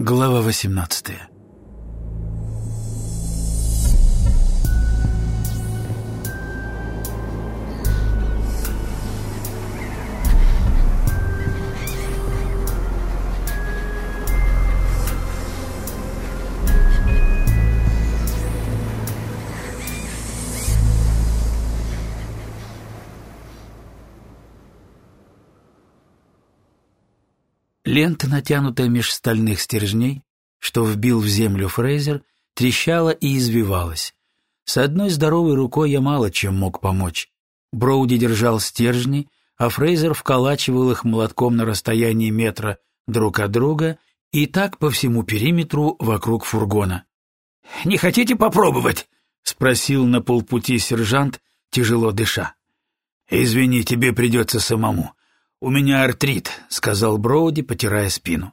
Глава 18 Лента, натянутая меж стальных стержней, что вбил в землю Фрейзер, трещала и извивалась. С одной здоровой рукой я мало чем мог помочь. Броуди держал стержни, а Фрейзер вколачивал их молотком на расстоянии метра друг от друга и так по всему периметру вокруг фургона. «Не хотите попробовать?» — спросил на полпути сержант, тяжело дыша. «Извини, тебе придется самому. «У меня артрит», — сказал Броуди, потирая спину.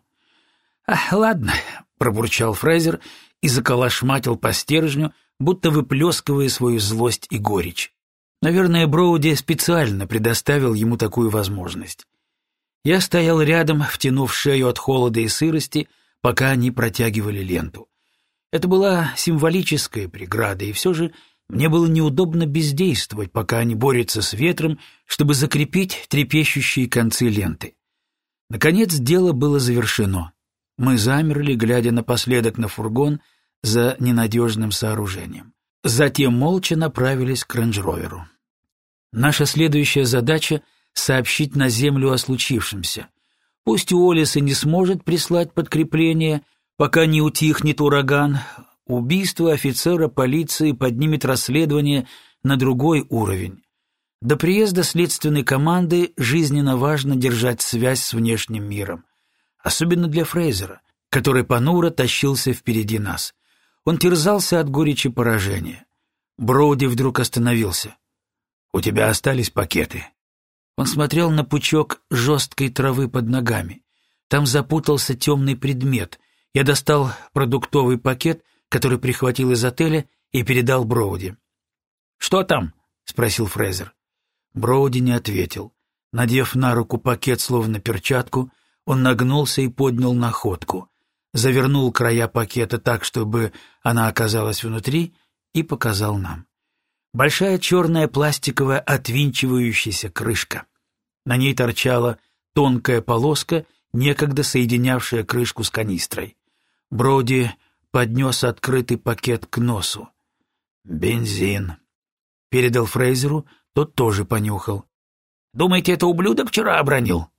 «Ах, ладно», — пробурчал Фрейзер и заколошматил по стержню, будто выплескивая свою злость и горечь. Наверное, Броуди специально предоставил ему такую возможность. Я стоял рядом, втянув шею от холода и сырости, пока они протягивали ленту. Это была символическая преграда, и все же мне было неудобно бездействовать, пока они борются с ветром, чтобы закрепить трепещущие концы ленты. Наконец дело было завершено. Мы замерли, глядя напоследок на фургон за ненадежным сооружением. Затем молча направились к рейндж-роверу. Наша следующая задача — сообщить на землю о случившемся. Пусть Уоллес и не сможет прислать подкрепление, пока не утихнет ураган, Убийство офицера полиции поднимет расследование на другой уровень. До приезда следственной команды жизненно важно держать связь с внешним миром. Особенно для Фрейзера, который понуро тащился впереди нас. Он терзался от горечи поражения. Броуди вдруг остановился. «У тебя остались пакеты?» Он смотрел на пучок жесткой травы под ногами. Там запутался темный предмет. Я достал продуктовый пакет — который прихватил из отеля и передал Броуди. «Что там?» — спросил Фрейзер. Броуди не ответил. Надев на руку пакет, словно перчатку, он нагнулся и поднял находку, завернул края пакета так, чтобы она оказалась внутри, и показал нам. Большая черная пластиковая отвинчивающаяся крышка. На ней торчала тонкая полоска, некогда соединявшая крышку с канистрой. Броуди поднес открытый пакет к носу. «Бензин». Передал Фрейзеру, тот тоже понюхал. «Думаете, это ублюдок вчера обронил?»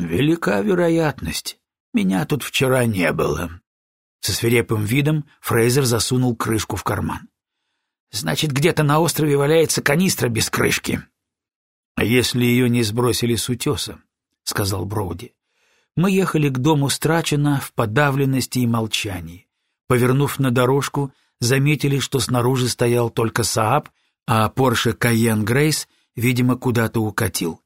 «Велика вероятность. Меня тут вчера не было». Со свирепым видом Фрейзер засунул крышку в карман. «Значит, где-то на острове валяется канистра без крышки». «А если ее не сбросили с утеса?» — сказал Броуди. Мы ехали к дому Страчена в подавленности и молчании. Повернув на дорожку, заметили, что снаружи стоял только Сааб, а Порше Кайен Грейс, видимо, куда-то укатил.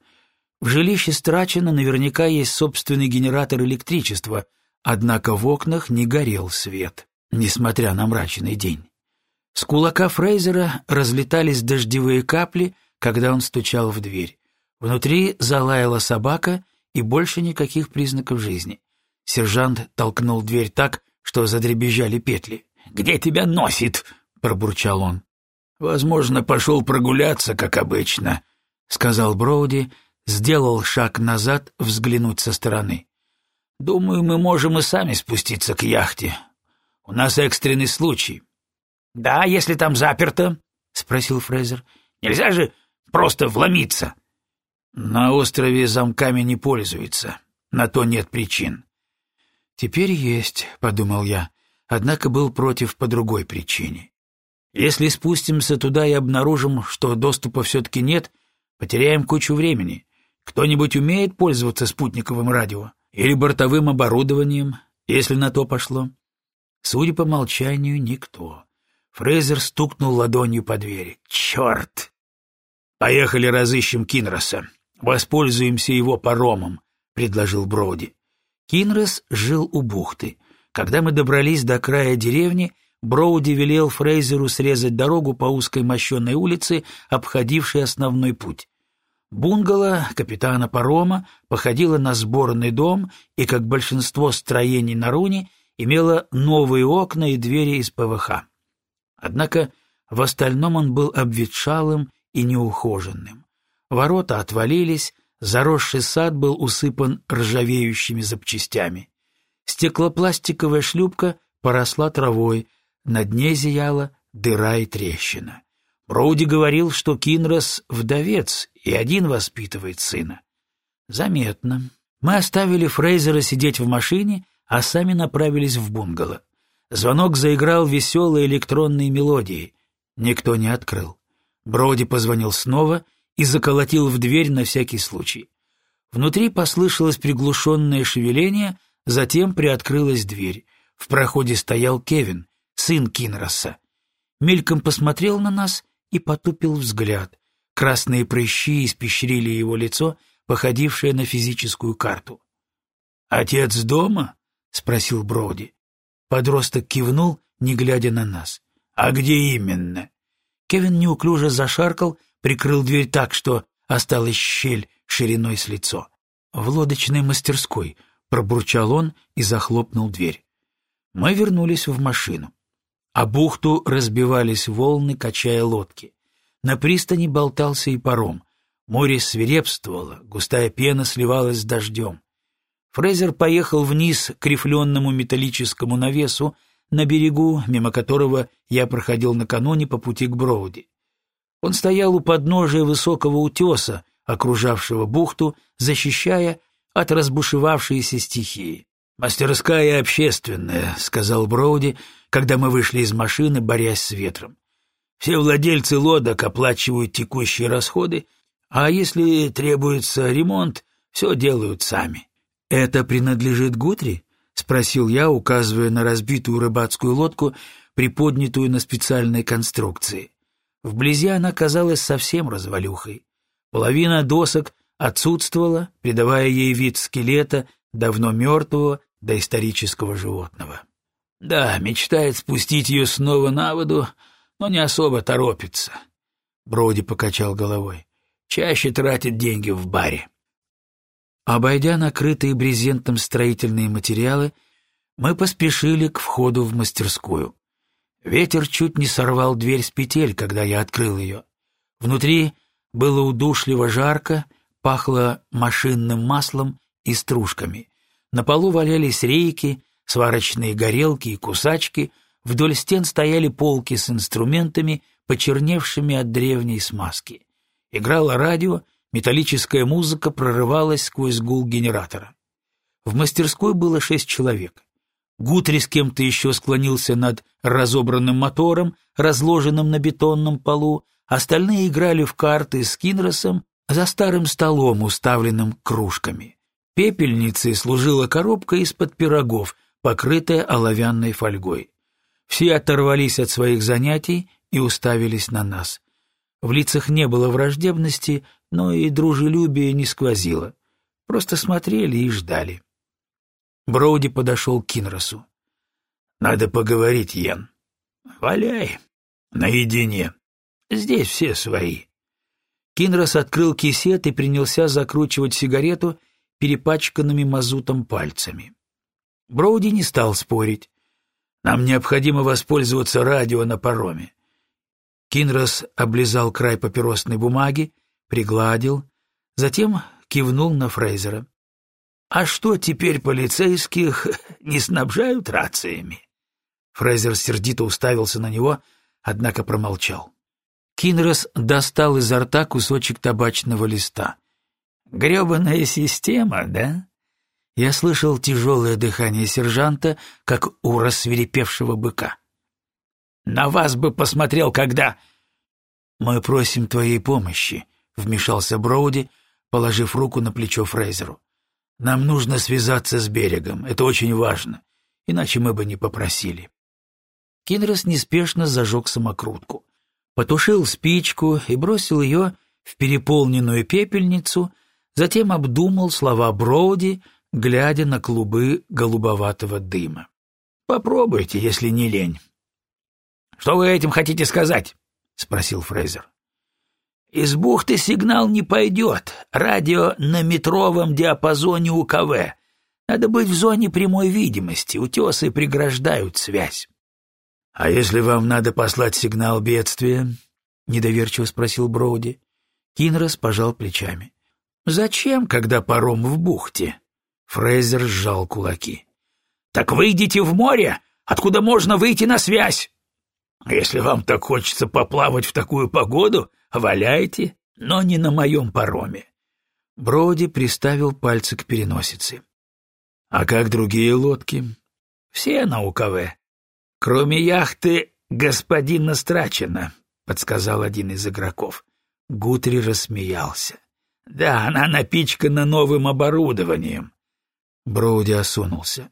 В жилище Страчена наверняка есть собственный генератор электричества, однако в окнах не горел свет, несмотря на мрачный день. С кулака Фрейзера разлетались дождевые капли, когда он стучал в дверь. Внутри залаяла собака, и больше никаких признаков жизни. Сержант толкнул дверь так, что задребезжали петли. «Где тебя носит?» — пробурчал он. «Возможно, пошел прогуляться, как обычно», — сказал Броуди, сделал шаг назад взглянуть со стороны. «Думаю, мы можем и сами спуститься к яхте. У нас экстренный случай». «Да, если там заперто?» — спросил Фрейзер. «Нельзя же просто вломиться». На острове замками не пользуются. На то нет причин. Теперь есть, подумал я, однако был против по другой причине. Если спустимся туда и обнаружим, что доступа все-таки нет, потеряем кучу времени. Кто-нибудь умеет пользоваться спутниковым радио или бортовым оборудованием, если на то пошло? Судя по молчанию, никто. Фрейзер стукнул ладонью по двери. «Черт!» «Поехали разыщем Кинроса», «Воспользуемся его паромом», — предложил Броуди. Кинрес жил у бухты. Когда мы добрались до края деревни, Броуди велел Фрейзеру срезать дорогу по узкой мощенной улице, обходившей основной путь. Бунгало капитана парома походило на сборный дом и, как большинство строений на Руне, имело новые окна и двери из ПВХ. Однако в остальном он был обветшалым и неухоженным. Ворота отвалились, заросший сад был усыпан ржавеющими запчастями. Стеклопластиковая шлюпка поросла травой, на дне зияла дыра и трещина. Броуди говорил, что Кинрос — вдовец и один воспитывает сына. Заметно. Мы оставили Фрейзера сидеть в машине, а сами направились в бунгало. Звонок заиграл веселой электронной мелодией. Никто не открыл. Броди позвонил снова и заколотил в дверь на всякий случай. Внутри послышалось приглушенное шевеление, затем приоткрылась дверь. В проходе стоял Кевин, сын Кинроса. Мельком посмотрел на нас и потупил взгляд. Красные прыщи испещрили его лицо, походившее на физическую карту. «Отец дома?» — спросил Броуди. Подросток кивнул, не глядя на нас. «А где именно?» Кевин неуклюже зашаркал, прикрыл дверь так, что осталась щель шириной с лицо. «В лодочной мастерской», — пробурчал он и захлопнул дверь. Мы вернулись в машину. А бухту разбивались волны, качая лодки. На пристани болтался и паром. Море свирепствовало, густая пена сливалась с дождем. Фрейзер поехал вниз к рифленному металлическому навесу на берегу, мимо которого я проходил накануне по пути к Броуди. Он стоял у подножия высокого утеса, окружавшего бухту, защищая от разбушевавшейся стихии. «Мастерская общественная», — сказал Броуди, когда мы вышли из машины, борясь с ветром. «Все владельцы лодок оплачивают текущие расходы, а если требуется ремонт, все делают сами». «Это принадлежит Гутри?» — спросил я, указывая на разбитую рыбацкую лодку, приподнятую на специальной конструкции. Вблизи она казалась совсем развалюхой. Половина досок отсутствовала, придавая ей вид скелета, давно мертвого, доисторического животного. Да, мечтает спустить ее снова на воду, но не особо торопится. Броди покачал головой. Чаще тратит деньги в баре. Обойдя накрытые брезентом строительные материалы, мы поспешили к входу в мастерскую. Ветер чуть не сорвал дверь с петель, когда я открыл ее. Внутри было удушливо жарко, пахло машинным маслом и стружками. На полу валялись рейки, сварочные горелки и кусачки, вдоль стен стояли полки с инструментами, почерневшими от древней смазки. Играло радио, металлическая музыка прорывалась сквозь гул генератора. В мастерской было шесть человек. Гутри с кем-то еще склонился над разобранным мотором, разложенным на бетонном полу, остальные играли в карты с Кинросом за старым столом, уставленным кружками. Пепельницей служила коробка из-под пирогов, покрытая оловянной фольгой. Все оторвались от своих занятий и уставились на нас. В лицах не было враждебности, но и дружелюбия не сквозило. Просто смотрели и ждали. Броуди подошел к Кинросу. «Надо поговорить, Йен». «Валяй. Наедине. Здесь все свои». Кинрос открыл кисет и принялся закручивать сигарету перепачканными мазутом пальцами. Броуди не стал спорить. «Нам необходимо воспользоваться радио на пароме». Кинрос облизал край папиросной бумаги, пригладил, затем кивнул на Фрейзера. «А что теперь полицейских не снабжают рациями?» Фрейзер сердито уставился на него, однако промолчал. Кинрос достал изо рта кусочек табачного листа. Гребаная система, да? Я слышал тяжелое дыхание сержанта, как у рассверепевшего быка. На вас бы посмотрел, когда... Мы просим твоей помощи, вмешался Броуди, положив руку на плечо Фрейзеру. Нам нужно связаться с берегом, это очень важно, иначе мы бы не попросили. Кинрос неспешно зажег самокрутку, потушил спичку и бросил ее в переполненную пепельницу, затем обдумал слова Броуди, глядя на клубы голубоватого дыма. «Попробуйте, если не лень». «Что вы этим хотите сказать?» — спросил Фрейзер. Из бухты сигнал не пойдет. Радио на метровом диапазоне УКВ. Надо быть в зоне прямой видимости. Утесы преграждают связь. — А если вам надо послать сигнал бедствия? — недоверчиво спросил Броуди. Кинрос пожал плечами. — Зачем, когда паром в бухте? Фрейзер сжал кулаки. — Так выйдите в море, откуда можно выйти на связь. Если вам так хочется поплавать в такую погоду, валяйте, но не на моем пароме. Броди приставил пальцы к переносице. А как другие лодки? Все на УКВ. Кроме яхты господина Страчина, подсказал один из игроков. Гутри рассмеялся. Да, она напичкана новым оборудованием. Броуди осунулся.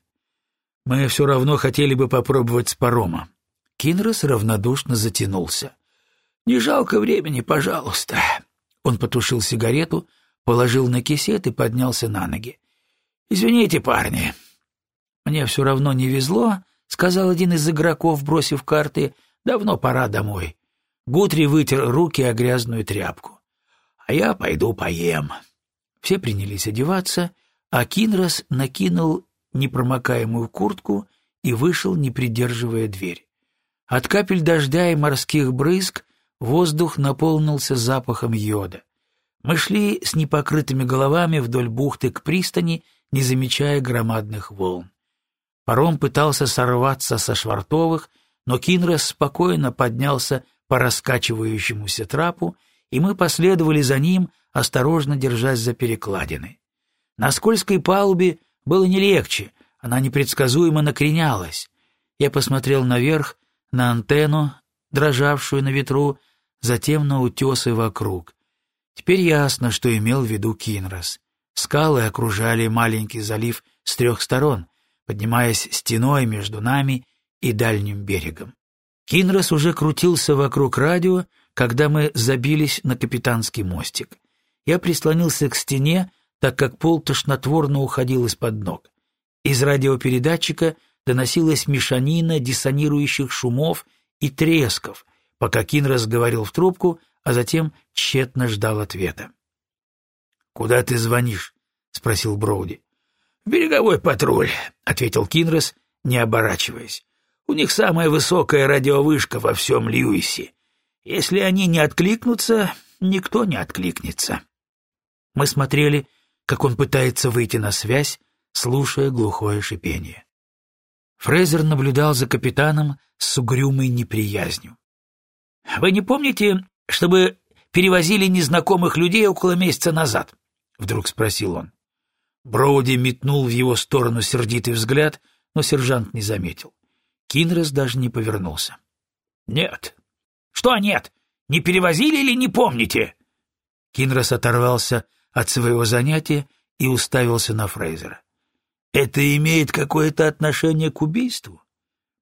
Мы все равно хотели бы попробовать с парома. Кинрос равнодушно затянулся. «Не жалко времени, пожалуйста». Он потушил сигарету, положил на кисет и поднялся на ноги. «Извините, парни». «Мне все равно не везло», — сказал один из игроков, бросив карты. «Давно пора домой». Гутри вытер руки о грязную тряпку. «А я пойду поем». Все принялись одеваться, а Кинрос накинул непромокаемую куртку и вышел, не придерживая дверь. От капель дождя и морских брызг воздух наполнился запахом йода. Мы шли с непокрытыми головами вдоль бухты к пристани, не замечая громадных волн. Паром пытался сорваться со швартовых, но Кинрос спокойно поднялся по раскачивающемуся трапу, и мы последовали за ним, осторожно держась за перекладины. На скользкой палубе было не легче, она непредсказуемо накренялась. Я посмотрел наверх, на антенну, дрожавшую на ветру, затем на утесы вокруг. Теперь ясно, что имел в виду Кинрос. Скалы окружали маленький залив с трех сторон, поднимаясь стеной между нами и дальним берегом. Кинрос уже крутился вокруг радио, когда мы забились на капитанский мостик. Я прислонился к стене, так как пол тошнотворно уходил из-под ног. Из радиопередатчика доносилась мешанина диссонирующих шумов и тресков, пока Кинрос говорил в трубку, а затем тщетно ждал ответа. «Куда ты звонишь?» — спросил Броуди. «В береговой патруль», — ответил Кинрос, не оборачиваясь. «У них самая высокая радиовышка во всем Льюисе. Если они не откликнутся, никто не откликнется». Мы смотрели, как он пытается выйти на связь, слушая глухое шипение. Фрейзер наблюдал за капитаном с угрюмой неприязнью. «Вы не помните, чтобы перевозили незнакомых людей около месяца назад?» — вдруг спросил он. Броуди метнул в его сторону сердитый взгляд, но сержант не заметил. Кинрос даже не повернулся. «Нет». «Что нет? Не перевозили или не помните?» Кинрос оторвался от своего занятия и уставился на Фрейзера. Это имеет какое-то отношение к убийству?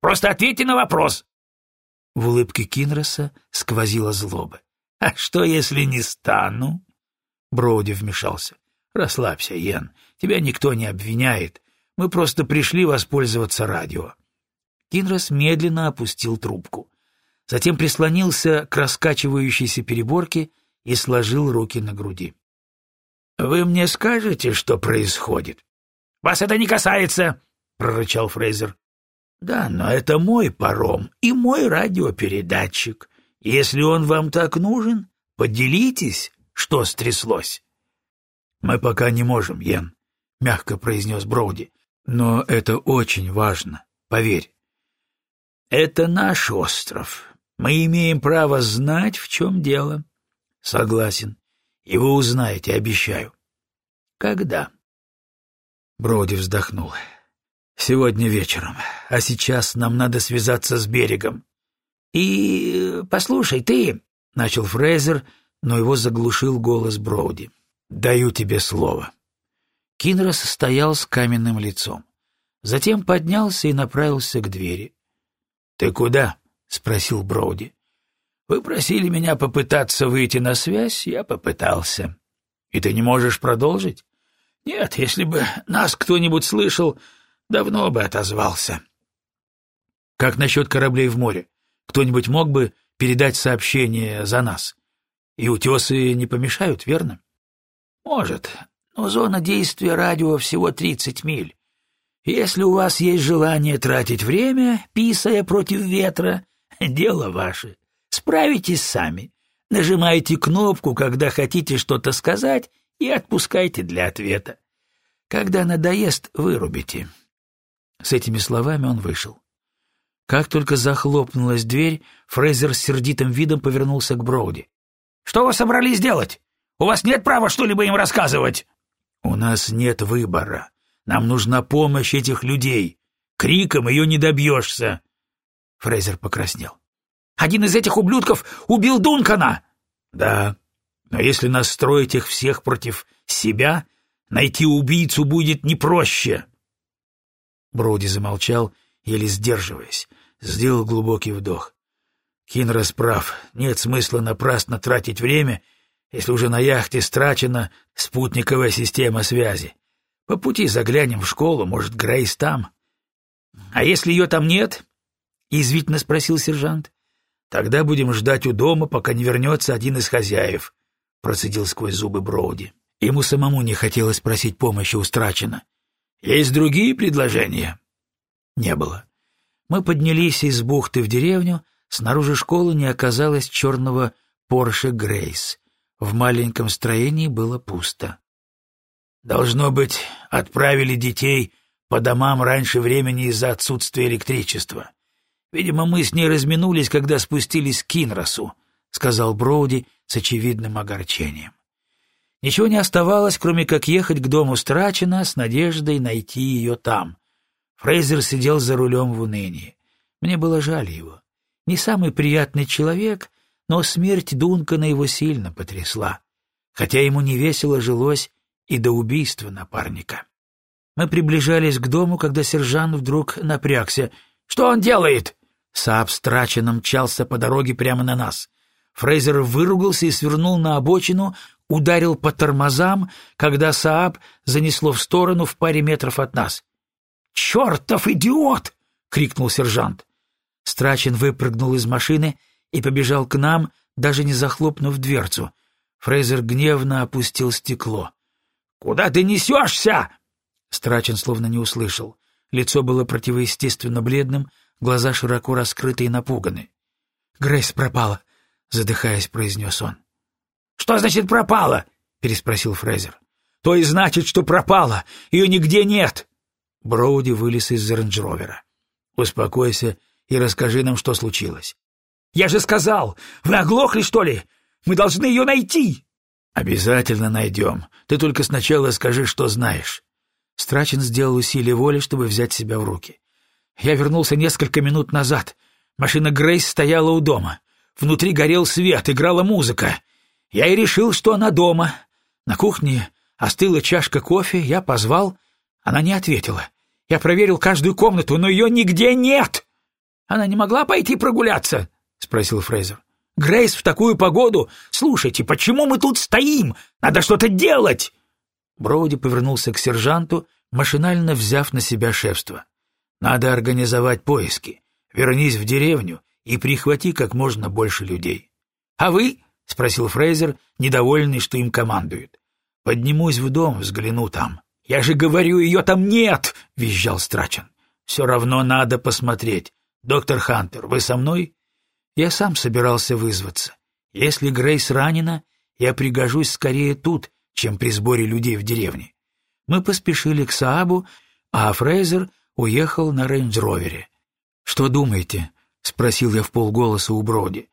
Просто ответьте на вопрос. В улыбке Кинроса сквозила злоба. А что, если не стану? Броуди вмешался. Расслабься, Йен. Тебя никто не обвиняет. Мы просто пришли воспользоваться радио. Кинрос медленно опустил трубку. Затем прислонился к раскачивающейся переборке и сложил руки на груди. «Вы мне скажете, что происходит?» Вас это не касается, — прорычал Фрейзер. — Да, но это мой паром и мой радиопередатчик. Если он вам так нужен, поделитесь, что стряслось. — Мы пока не можем, Йен, — мягко произнес Броуди. — Но это очень важно, поверь. — Это наш остров. Мы имеем право знать, в чем дело. — Согласен. И вы узнаете, обещаю. — Когда? — Броуди вздохнул. «Сегодня вечером, а сейчас нам надо связаться с берегом». «И... послушай, ты...» — начал Фрейзер, но его заглушил голос Броуди. «Даю тебе слово». Кинрос стоял с каменным лицом. Затем поднялся и направился к двери. «Ты куда?» — спросил Броуди. «Вы просили меня попытаться выйти на связь, я попытался. И ты не можешь продолжить?» Нет, если бы нас кто-нибудь слышал, давно бы отозвался. Как насчет кораблей в море? Кто-нибудь мог бы передать сообщение за нас? И утесы не помешают, верно? Может, но зона действия радио всего 30 миль. Если у вас есть желание тратить время, писая против ветра, дело ваше. Справитесь сами. Нажимайте кнопку, когда хотите что-то сказать, и отпускайте для ответа. Когда надоест, вырубите. С этими словами он вышел. Как только захлопнулась дверь, Фрейзер с сердитым видом повернулся к Броуди. «Что вы собрались делать? У вас нет права что-либо им рассказывать!» «У нас нет выбора. Нам нужна помощь этих людей. Криком ее не добьешься!» Фрейзер покраснел. «Один из этих ублюдков убил Дункана!» «Да, но если настроить их всех против себя, найти убийцу будет не проще!» Броуди замолчал, еле сдерживаясь, сделал глубокий вдох. Кинрос прав, нет смысла напрасно тратить время, если уже на яхте страчена спутниковая система связи. По пути заглянем в школу, может, Грейс там. — А если ее там нет? — язвительно спросил сержант. — Тогда будем ждать у дома, пока не вернется один из хозяев, — процедил сквозь зубы Броуди. Ему самому не хотелось просить помощи у Страчена. — Есть другие предложения? Не было. Мы поднялись из бухты в деревню, снаружи школы не оказалось черного Порше Грейс. В маленьком строении было пусто. Должно быть, отправили детей по домам раньше времени из-за отсутствия электричества. Видимо, мы с ней разминулись, когда спустились к Кинросу, — сказал Броуди с очевидным огорчением. Ничего не оставалось, кроме как ехать к дому Страчена с надеждой найти ее там. Фрейзер сидел за рулем в унынии. Мне было жаль его. Не самый приятный человек, но смерть Дункана его сильно потрясла. Хотя ему невесело жилось и до убийства напарника. Мы приближались к дому, когда сержант вдруг напрягся. «Что он делает?» Сааб страченно мчался по дороге прямо на нас. Фрейзер выругался и свернул на обочину, ударил по тормозам, когда Сааб занесло в сторону в паре метров от нас. «Чертов идиот!» — крикнул сержант. Страчин выпрыгнул из машины и побежал к нам, даже не захлопнув дверцу. Фрейзер гневно опустил стекло. «Куда ты несешься?» Страчин словно не услышал. Лицо было противоестественно бледным, глаза широко раскрыты и напуганы. «Грейс пропала», — задыхаясь, произнес он. «Что значит пропала?» — переспросил Фрейзер. «То и значит, что пропала. Ее нигде нет». Броуди вылез из рейндж-ровера. «Успокойся и расскажи нам, что случилось». «Я же сказал! Вы оглохли, что ли? Мы должны ее найти!» «Обязательно найдем. Ты только сначала скажи, что знаешь». Страчин сделал усилие воли, чтобы взять себя в руки. «Я вернулся несколько минут назад. Машина Грейс стояла у дома. Внутри горел свет, играла музыка. Я и решил, что она дома. На кухне остыла чашка кофе, я позвал. Она не ответила. Я проверил каждую комнату, но ее нигде нет. Она не могла пойти прогуляться? спросил Фрейзер. Грейс в такую погоду. Слушайте, почему мы тут стоим? Надо что-то делать. Броуди повернулся к сержанту, машинально взяв на себя шефство. Надо организовать поиски. Вернись в деревню и прихвати как можно больше людей. А вы? спросил Фрейзер, недовольный, что им командуют. Поднимусь в дом, взгляну там. «Я же говорю, ее там нет!» — визжал Страчен. «Все равно надо посмотреть. Доктор Хантер, вы со мной?» Я сам собирался вызваться. Если Грейс ранена, я пригожусь скорее тут, чем при сборе людей в деревне. Мы поспешили к Саабу, а Фрейзер уехал на рейндж-ровере. «Что думаете?» — спросил я в полголоса у Броди.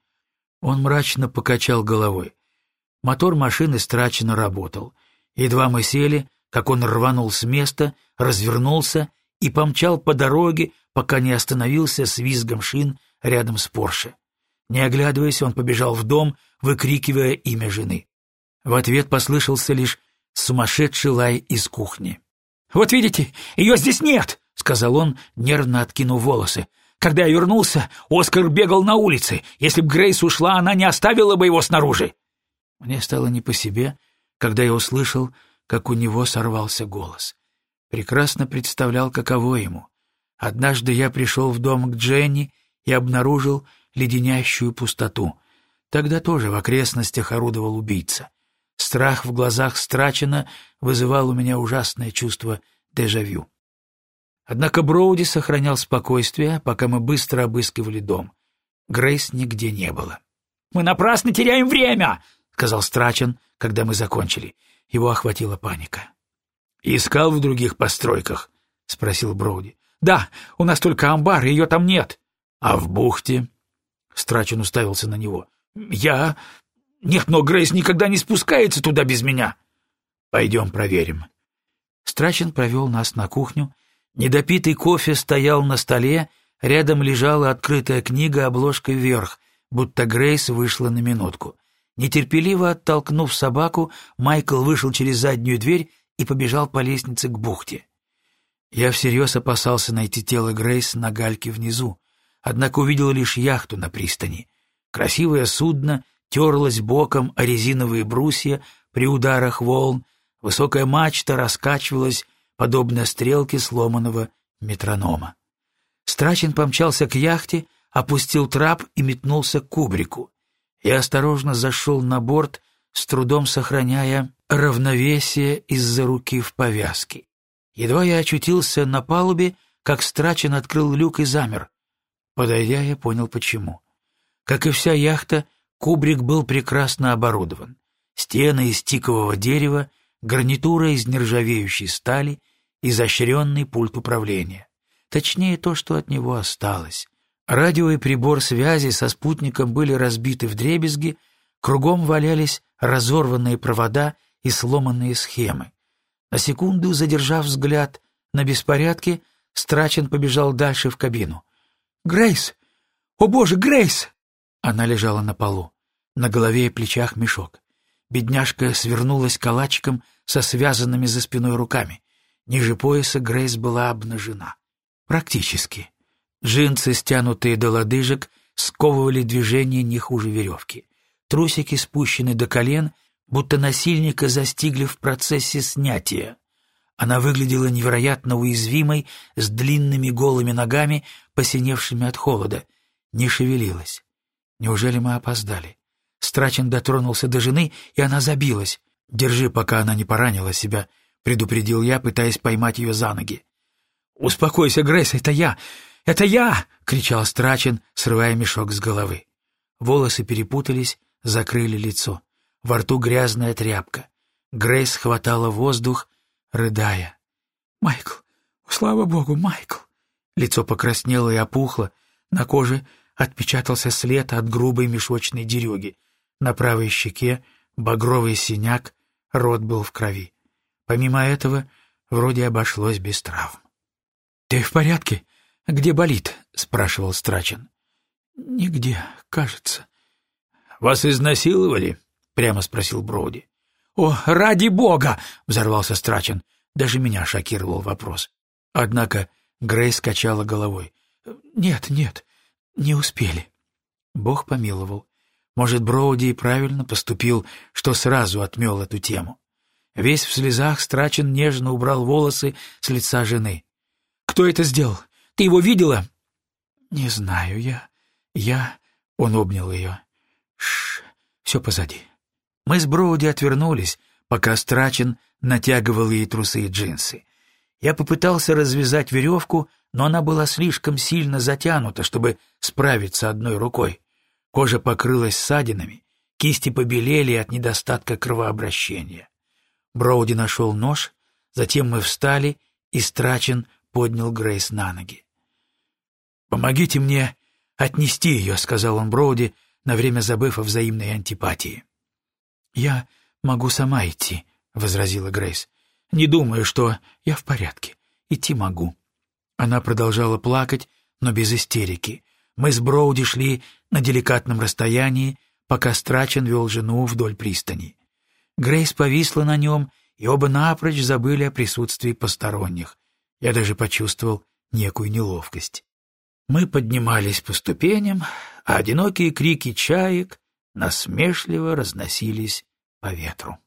Он мрачно покачал головой. Мотор машины страченно работал. Едва мы сели, как он рванул с места, развернулся и помчал по дороге, пока не остановился с визгом шин рядом с Порше. Не оглядываясь, он побежал в дом, выкрикивая имя жены. В ответ послышался лишь сумасшедший лай из кухни. «Вот видите, ее здесь нет!» — сказал он, нервно откинув волосы. «Когда я вернулся, Оскар бегал на улице. Если б Грейс ушла, она не оставила бы его снаружи!» Мне стало не по себе, когда я услышал, как у него сорвался голос. Прекрасно представлял, каково ему. Однажды я пришел в дом к Дженни и обнаружил леденящую пустоту. Тогда тоже в окрестностях орудовал убийца. Страх в глазах страчено вызывал у меня ужасное чувство дежавю. Однако Броуди сохранял спокойствие, пока мы быстро обыскивали дом. Грейс нигде не было. «Мы напрасно теряем время!» — сказал Страчен, когда мы закончили. Его охватила паника. «Искал в других постройках?» — спросил Броуди. «Да, у нас только амбар, ее там нет». «А в бухте?» Страчен уставился на него. «Я... Нет, но Грейс никогда не спускается туда без меня». «Пойдем проверим». Страчен провел нас на кухню. Недопитый кофе стоял на столе, рядом лежала открытая книга обложкой вверх, будто Грейс вышла на минутку. Нетерпеливо оттолкнув собаку, Майкл вышел через заднюю дверь и побежал по лестнице к бухте. Я всерьез опасался найти тело Грейс на гальке внизу, однако увидел лишь яхту на пристани. Красивое судно терлось боком о резиновые брусья при ударах волн, высокая мачта раскачивалась, подобно стрелке сломанного метронома. Страчин помчался к яхте, опустил трап и метнулся к кубрику. Я осторожно зашел на борт, с трудом сохраняя равновесие из-за руки в повязке. Едва я очутился на палубе, как Страчин открыл люк и замер. Подойдя, я понял, почему. Как и вся яхта, кубрик был прекрасно оборудован. Стены из тикового дерева, гарнитура из нержавеющей стали, изощренный пульт управления. Точнее, то, что от него осталось. Радио и прибор связи со спутником были разбиты в дребезги, кругом валялись разорванные провода и сломанные схемы. На секунду, задержав взгляд на беспорядке, Страчен побежал дальше в кабину. «Грейс! О боже, Грейс!» Она лежала на полу. На голове и плечах мешок. Бедняжка свернулась калачиком со связанными за спиной руками. Ниже пояса Грейс была обнажена. Практически. Джинсы, стянутые до лодыжек, сковывали движение не хуже веревки. Трусики спущены до колен, будто насильника застигли в процессе снятия. Она выглядела невероятно уязвимой, с длинными голыми ногами, посиневшими от холода. Не шевелилась. Неужели мы опоздали? Страчен дотронулся до жены, и она забилась. «Держи, пока она не поранила себя», — предупредил я, пытаясь поймать ее за ноги. «Успокойся, Грейс, это я! Это я!» — кричал Страчен, срывая мешок с головы. Волосы перепутались, закрыли лицо. Во рту грязная тряпка. Грейс хватала воздух, рыдая. «Майкл! Слава богу, Майкл!» Лицо покраснело и опухло, на коже отпечатался след от грубой мешочной дерюги. На правой щеке багровый синяк, рот был в крови. Помимо этого, вроде обошлось без травм. «Ты в порядке? Где болит?» — спрашивал Страчен. «Нигде, кажется». «Вас изнасиловали?» — прямо спросил Броуди. «О, ради бога!» — взорвался Страчен. Даже меня шокировал вопрос. Однако Грейс качала головой. «Нет, нет, не успели». Бог помиловал. Может, Броуди и правильно поступил, что сразу отмел эту тему. Весь в слезах Страчен нежно убрал волосы с лица жены. «Кто это сделал? Ты его видела?» «Не знаю, я... я...» Он обнял ее. «Шш, все позади». Мы с Броуди отвернулись, пока Страчен натягивал ей трусы и джинсы. Я попытался развязать веревку, но она была слишком сильно затянута, чтобы справиться одной рукой. Кожа покрылась ссадинами, кисти побелели от недостатка кровообращения. Броуди нашел нож, затем мы встали, и Страчен поднял Грейс на ноги. «Помогите мне отнести ее», — сказал он Броуди, на время забыв о взаимной антипатии. «Я могу сама идти», — возразила Грейс. «Не думаю, что я в порядке. Идти могу». Она продолжала плакать, но без истерики. Мы с Броуди шли на деликатном расстоянии, пока Страчен вел жену вдоль пристани. Грейс повисла на нем, и оба напрочь забыли о присутствии посторонних. Я даже почувствовал некую неловкость. Мы поднимались по ступеням, а одинокие крики чаек насмешливо разносились по ветру.